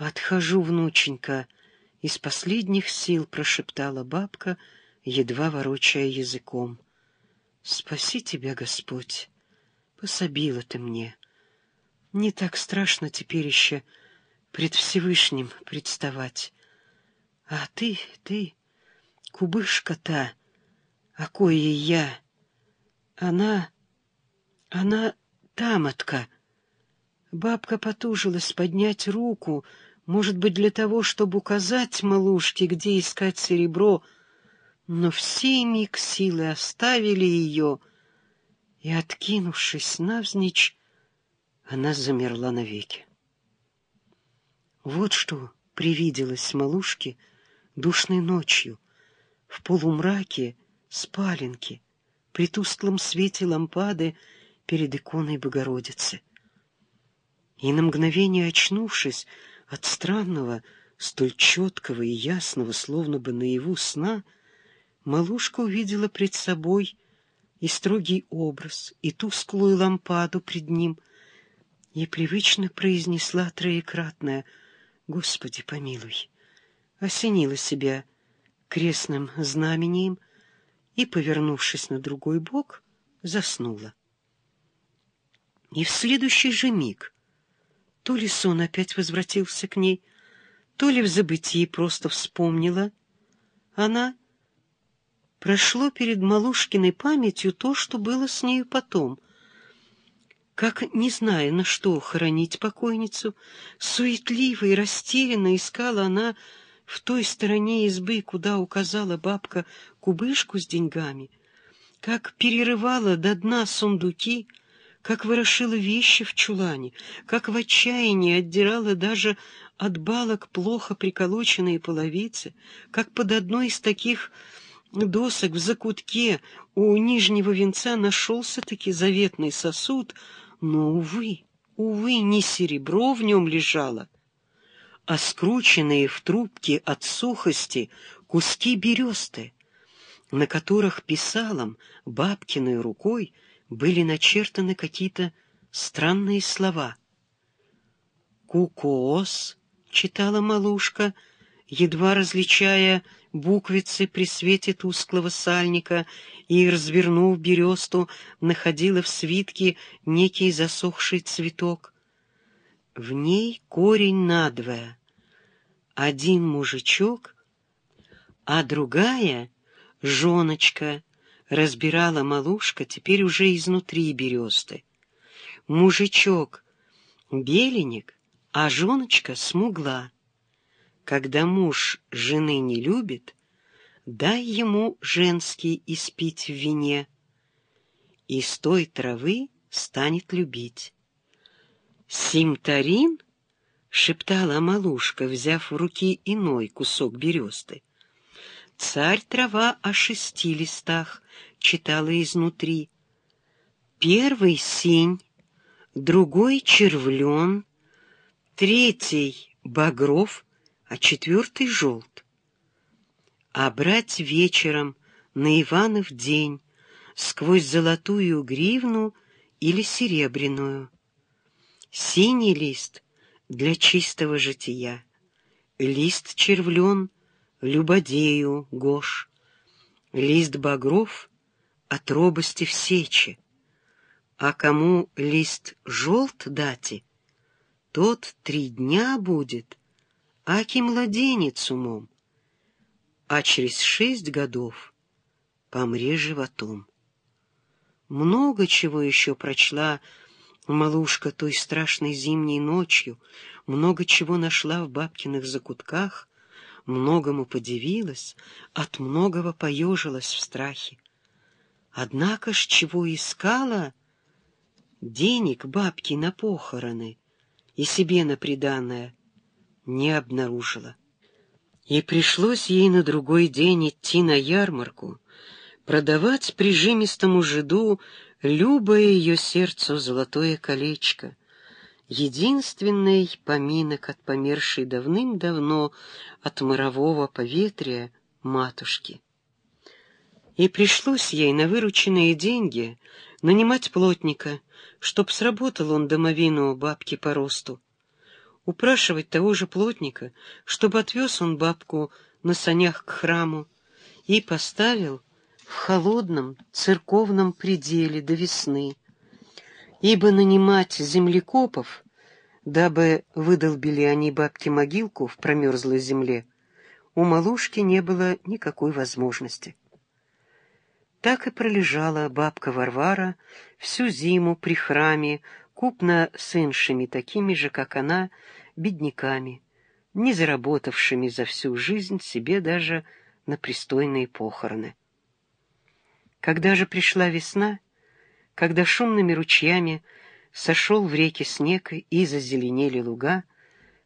«Отхожу, внученька», — из последних сил прошептала бабка, едва ворочая языком. «Спаси тебя, Господь! Пособила ты мне. Не так страшно теперь еще пред Всевышним представать. А ты, ты, кубышка та, а кое я, она, она тамотка». Бабка потужилась поднять руку, может быть, для того, чтобы указать малушке, где искать серебро, но все миг силы оставили ее, и, откинувшись навзничь, она замерла навеки. Вот что привиделось малушке душной ночью, в полумраке спаленки, при тусклом свете лампады перед иконой Богородицы. И на мгновение очнувшись, от странного, столь четкого и ясного, словно бы наяву сна, малушка увидела пред собой и строгий образ, и тусклую лампаду пред ним, и привычно произнесла троекратное «Господи, помилуй!» осенила себя крестным знамением и, повернувшись на другой бок, заснула. И в следующий же миг то ли сон опять возвратился к ней, то ли в забытии просто вспомнила. Она прошло перед Малушкиной памятью то, что было с нею потом. Как, не зная, на что хоронить покойницу, суетливо и растерянно искала она в той стороне избы, куда указала бабка кубышку с деньгами, как перерывала до дна сундуки, как ворошила вещи в чулане, как в отчаянии отдирала даже от балок плохо приколоченные половицы, как под одной из таких досок в закутке у нижнего венца нашелся-таки заветный сосуд, но, увы, увы, не серебро в нем лежало, а скрученные в трубке от сухости куски бересты, на которых писалом бабкиной рукой были начертаны какие-то странные слова. «Кукоос», — читала малушка, едва различая буквицы при свете тусклого сальника и, развернув бересту, находила в свитке некий засохший цветок. В ней корень надвое. Один мужичок, а другая — жоночка — разбирала малушка теперь уже изнутри бересты. Мужичок беленек, а жоночка смугла. Когда муж жены не любит, дай ему женский испить в вине, и с той травы станет любить. «Симтарин?» — шептала малушка, взяв в руки иной кусок бересты. «Царь трава о шести листах, читала изнутри. Первый — синь, другой — червлен, третий — багров, а четвертый — желт. А брать вечером на Иванов день сквозь золотую гривну или серебряную. Синий лист для чистого жития, лист червлен — любодею, гош, лист багров от робости в сече, а кому лист желт дати, тот три дня будет, аки младенец умом, а через шесть годов помре животом. Много чего еще прочла малушка той страшной зимней ночью, много чего нашла в бабкиных закутках, многому подивилась, от многого поежилась в страхе. Однако ж чего искала? Денег бабки на похороны и себе на приданное не обнаружила. И пришлось ей на другой день идти на ярмарку, продавать прижимистому жиду любое ее сердцу золотое колечко, единственный поминок от помершей давным-давно от морового поветрия матушки и пришлось ей на вырученные деньги нанимать плотника, чтоб сработал он домовину бабки по росту. упрашивать того же плотника, чтобы отвез он бабку на санях к храму и поставил в холодном церковном пределе до весны, ибо нанимать землекопов, дабы выдолбили они бабке могилку в промерзлой земле, у малушки не было никакой возможности. Так и пролежала бабка Варвара всю зиму при храме, купно с иншими, такими же, как она, бедняками, не заработавшими за всю жизнь себе даже на пристойные похороны. Когда же пришла весна, когда шумными ручьями сошел в реки снег и зазеленели луга,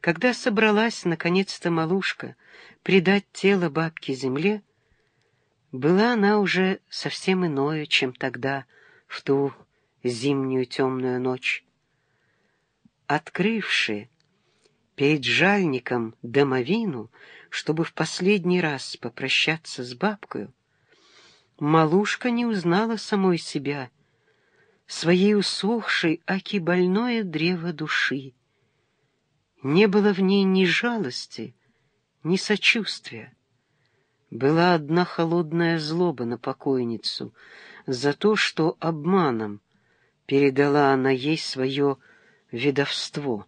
когда собралась, наконец-то, малушка предать тело бабке земле, была она уже совсем иною, чем тогда, в ту зимнюю темную ночь. Открывши перед жальником домовину, чтобы в последний раз попрощаться с бабкою, малушка не узнала самой себя, своей усохшей, аки больное древо души. Не было в ней ни жалости, ни сочувствия. Была одна холодная злоба на покойницу за то, что обманом передала она ей свое ведовство.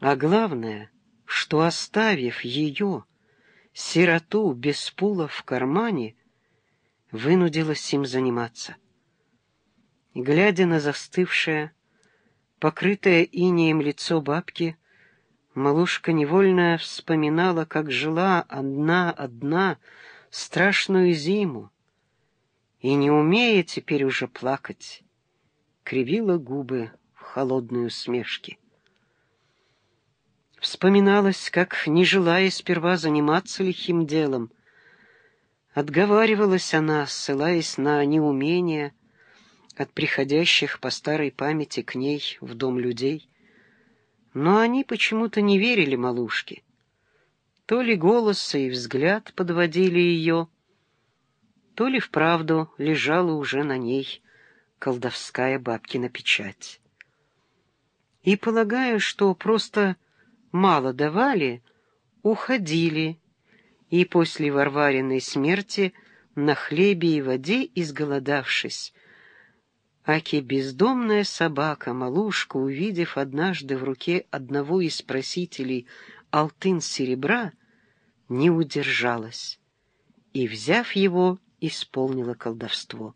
А главное, что, оставив ее, сироту без пула в кармане, вынудилась им заниматься. Глядя на застывшее, покрытое инеем лицо бабки, Малушка невольно вспоминала, как жила одна-одна страшную зиму, и, не умея теперь уже плакать, кривила губы в холодной усмешке. Вспоминалось, как, не желая сперва заниматься лихим делом, отговаривалась она, ссылаясь на неумение от приходящих по старой памяти к ней в дом людей — но они почему-то не верили малушке. То ли голос и взгляд подводили ее, то ли вправду лежала уже на ней колдовская бабкина печать. И, полагая, что просто мало давали, уходили, и после Варвариной смерти на хлебе и воде изголодавшись, Аки бездомная собака, малушка, увидев однажды в руке одного из просителей алтын серебра, не удержалась и, взяв его, исполнила колдовство.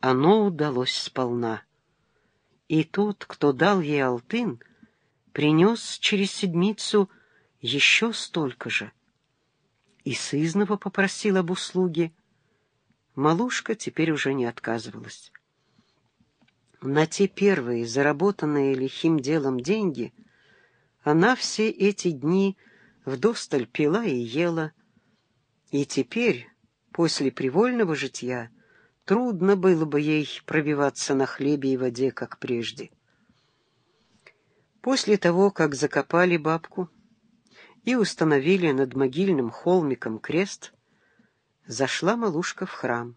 Оно удалось сполна. И тот, кто дал ей алтын, принес через седмицу еще столько же. И сызнова попросил об услуге. Малушка теперь уже не отказывалась. На те первые, заработанные лихим делом деньги, она все эти дни вдосталь пила и ела, и теперь, после привольного житья, трудно было бы ей пробиваться на хлебе и воде, как прежде. После того, как закопали бабку и установили над могильным холмиком крест, зашла малушка в храм,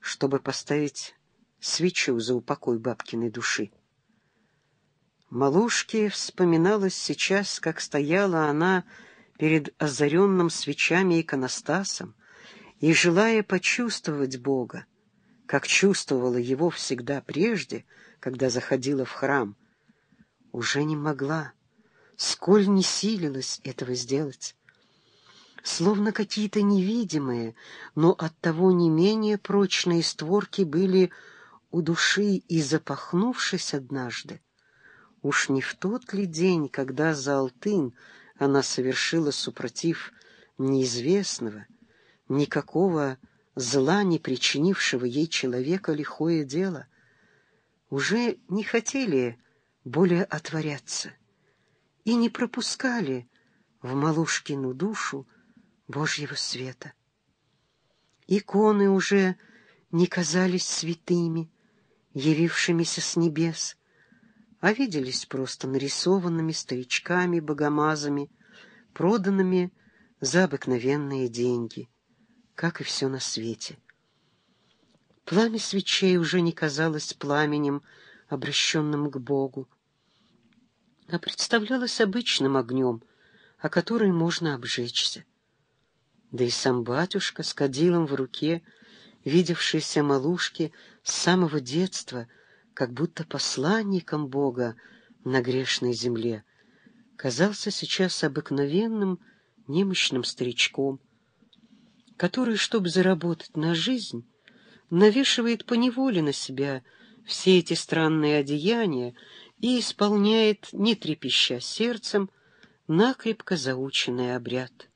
чтобы поставить свечу за упокой бабкиной души. Малушке вспоминалось сейчас, как стояла она перед озаренным свечами иконостасом и, желая почувствовать Бога, как чувствовала его всегда прежде, когда заходила в храм, уже не могла, сколь не силилась этого сделать. Словно какие-то невидимые, но оттого не менее прочные створки были у души и запахнувшись однажды, уж не в тот ли день, когда за алтын она совершила супротив неизвестного, никакого зла не причинившего ей человека лихое дело, уже не хотели более отворяться и не пропускали в малушкину душу Божьего света. Иконы уже не казались святыми, явившимися с небес, а виделись просто нарисованными старичками-богомазами, проданными за обыкновенные деньги, как и все на свете. Пламя свечей уже не казалось пламенем, обращенным к Богу. а представлялась обычным огнем, о который можно обжечься. Да и сам батюшка с кадилом в руке, видевшийся малушке с самого детства, как будто посланником Бога на грешной земле, казался сейчас обыкновенным немощным старичком, который, чтобы заработать на жизнь, навешивает поневоле на себя все эти странные одеяния и исполняет, не трепеща сердцем, накрепко заученный обряд.